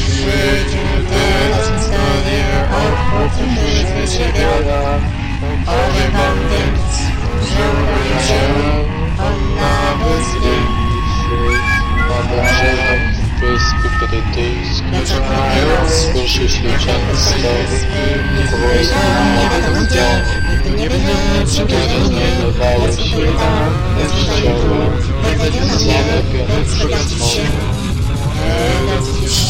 Usłyszycie teraz historię o potężnym świata. Powiem wam więc, urodził się on na wyspie. Wyspy brytyjskie Słyszy się często Wojsko Nie wiadomo gdzie, nie czy kiedyś nie Wydawało się będzie na wiele, więc wygadzić się. Się wyjaśniło,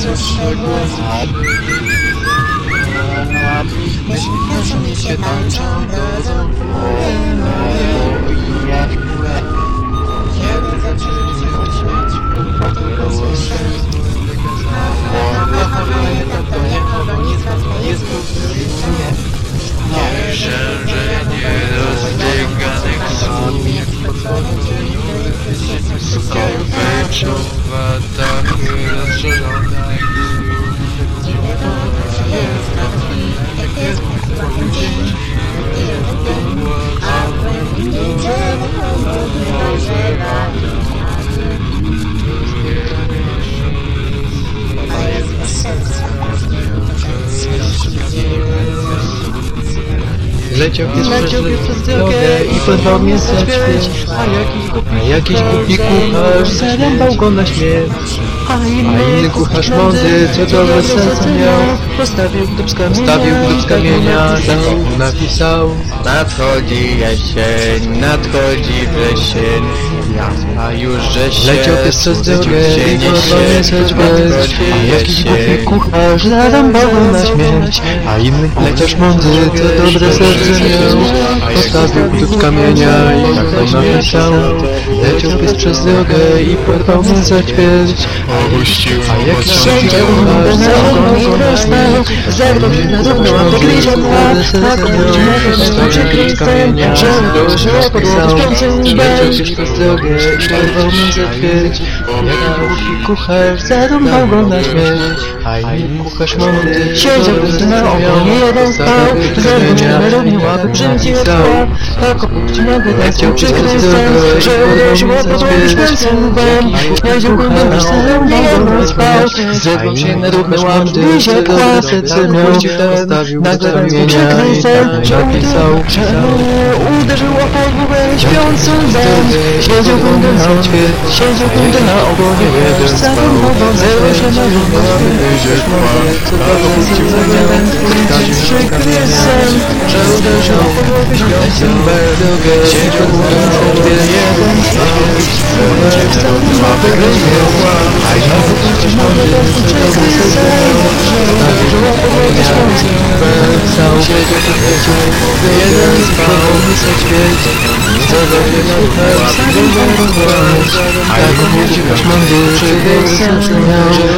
这些歌 strzegło zab. 入魔 rozszerzonych Leciał pies przez, przez drogę i porwał mięso ćwieć A jakiś głupi, kucharz zarębał go na śmierć A inny kucharz mądry, co dobre serce miał? Postawił z kamienia, postawił z kamienia Tam napisał. Nadchodzi jesień, nadchodzi wrzesień. A już że Leciał pies przez drogę i porwał mięso ćwieć A jakiś głupi kucharz zarębał go na śmierć A inny kucharz mądry, co dobre serce miał Postawił z kamienia i tak to napisał Leciał pies przez drogę i porwał mięso ćwieć Opuścił A jak siedział na ogonie dostał Zerwał się na równą, a ty gryzie dwa Tak obudźnego przykryj sen Że doszło podłogi śpiący będziesz przez drogę I porwał mięso ćwieć Jak głupi kucharz zarąbał go na śmierć. A inny kucharz mądry Siedział na ogonie jeden spał się na równie łapy przymci odpał Tak obudźnego dostał przykryj sen Że doszło podłogi Siedział kucharz zarąbał go na spał Zerwał się na Lizie klasy co miał ten Nagle i tak napisał Że uderzył głowę śpiący dom Siedział kundy na ćwieć Siedział kundy na ogonie jeden spał Zerwał się na równe łapy Lizie klasy co miał ten Przykry sen Że uderzył o głowę śpiący drogę Siedział kundy na ogonie jeden spał Zerwał się na równe łapy Lizie A ja przecież mogę przykry sen Całą siedział to wiecie Jeden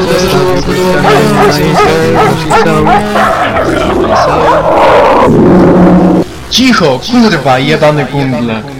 Uderzyło podłogę A i napisał Napisał Cicho, kurwa, jebany kundle.